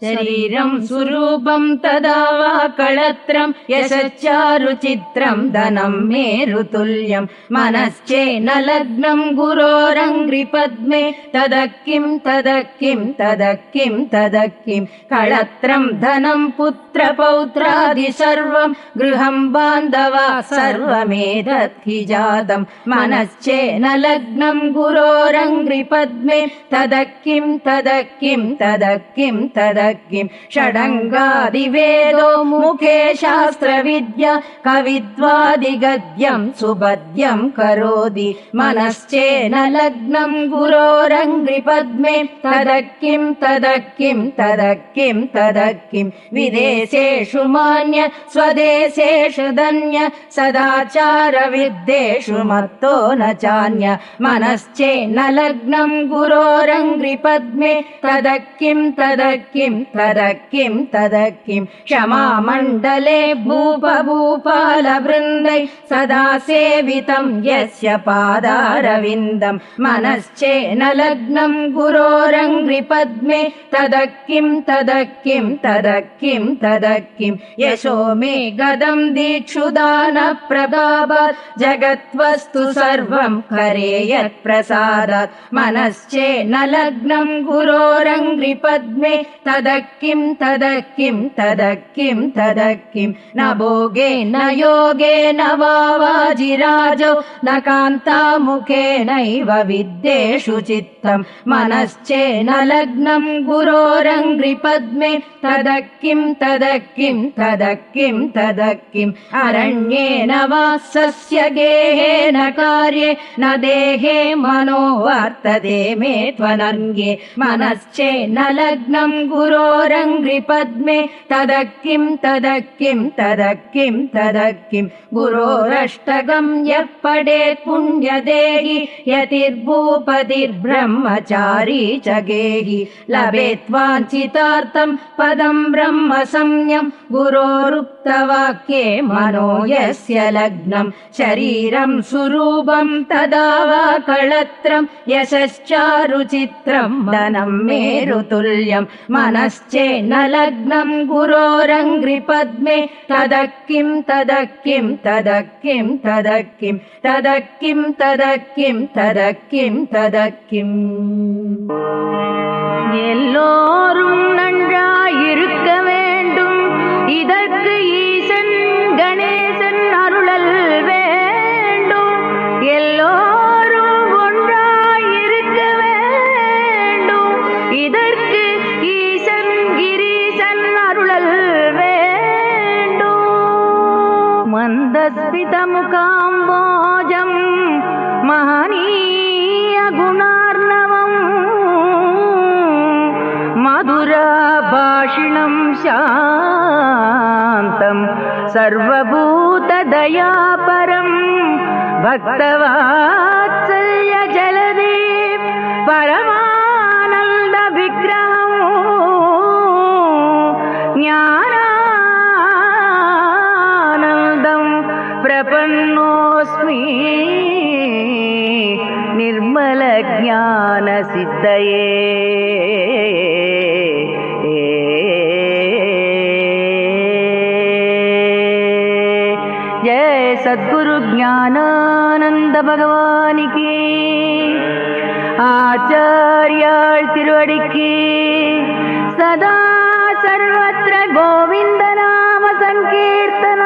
शरीरम् स्वरूपम् तदा वा कळत्रम् यशच्चारुचित्रम् धनम् मेरुतुल्यम् मनश्चेन लग्नम् गुरोरङ्घ्रिपद्मे तद किम् तद किम् तद किम् तद किम् कळत्रम् धनम् पुत्रपौत्रादि सर्वम् गृहम् बान्धवा सर्वमेदद्धि जातम् मनश्चेन लग्नम् गुरोरङ्घ्रिपद्मे तद किम् तद किम् तद किम् षडङ्गादिवेदो मुखे शास्त्रविद्य कवित्वादिगद्यम् सुबद्यम् करोति। मनश्चेन लग्नम् गुरोरङ्ग्रिपद्मे तद किम् तद तद तद किम् विदेशेषु मान्य स्वदेशेषु धन्य सदाचारविदेषु मत्तो न चान्य। मनश्चेन लग्नम् गुरोरङ्ग्रिपद्मे तद किम् तद किम् तद किम् तद किम् क्षमामण्डले भूपभूपालवृन्दै सदा सेवितम् यस्य पादारविन्दम् मनश्चेन लग्नम् गुरोरङ्घ्रिपद्मे। तद किम् तद किम् तद किम् तद किम् यशो मे गदम् दीक्षुदान प्रभावात् जगद्वस्तु सर्वम् करे यत्प्रसादात् मनश्चेन लग्नम् गुरोरङ्घ्रिपद्मे। तद तद किं तदः किं तदः किं तद किं न भोगे न वा वाजिराजो न कान्तामुखेनैव विद्येषु चित्तम् मनश्चेन लग्नम् गुरोरङ्घ्रिपद्मे। तद किं तद किं तद किं तद किम् अरण्येन वा सस्य गेहेन कार्ये। न देहे मनो वर्तते मे त्वनङ्गे मनश्चेन लग्नम् गुरो रङ्ग्रिपद्मे तदः किम् तद तदम् तदः यः पडेत् पुण्यदेहि यतिर्भूपतिर्ब्रह्मचारी च गेहि। लभेत् वाञ्छितार्थं पदं ब्रह्म संयं गुरोरुप गुरोरुक्तवाक्ये मनो यस्य लग्नम् शरीरम् सुरूपम् तदा वा कळत्रम् यशश्चारुचित्रम् धनम् मेरुतुल्यम् मनश्चेन्न लग्नम् गुरोरङ्घ्रिपद्मे तद किम् तद किम् तद किम् तद किम् तद किम् तद किम् तद किम् तद किम् எல்லோரும் जम् महनी गुणार्णवम् मधुरापाषिणं शान्तम् सर्वभूतदया परम् भक्तवा प्रपन्नोऽस्मि निर्मलज्ञानसिद्धये जय सद्गुरुज्ञानानन्दभगवानिके की। तिरुवडिके सदा सर्वत्र गोविन्द सङ्कीर्तन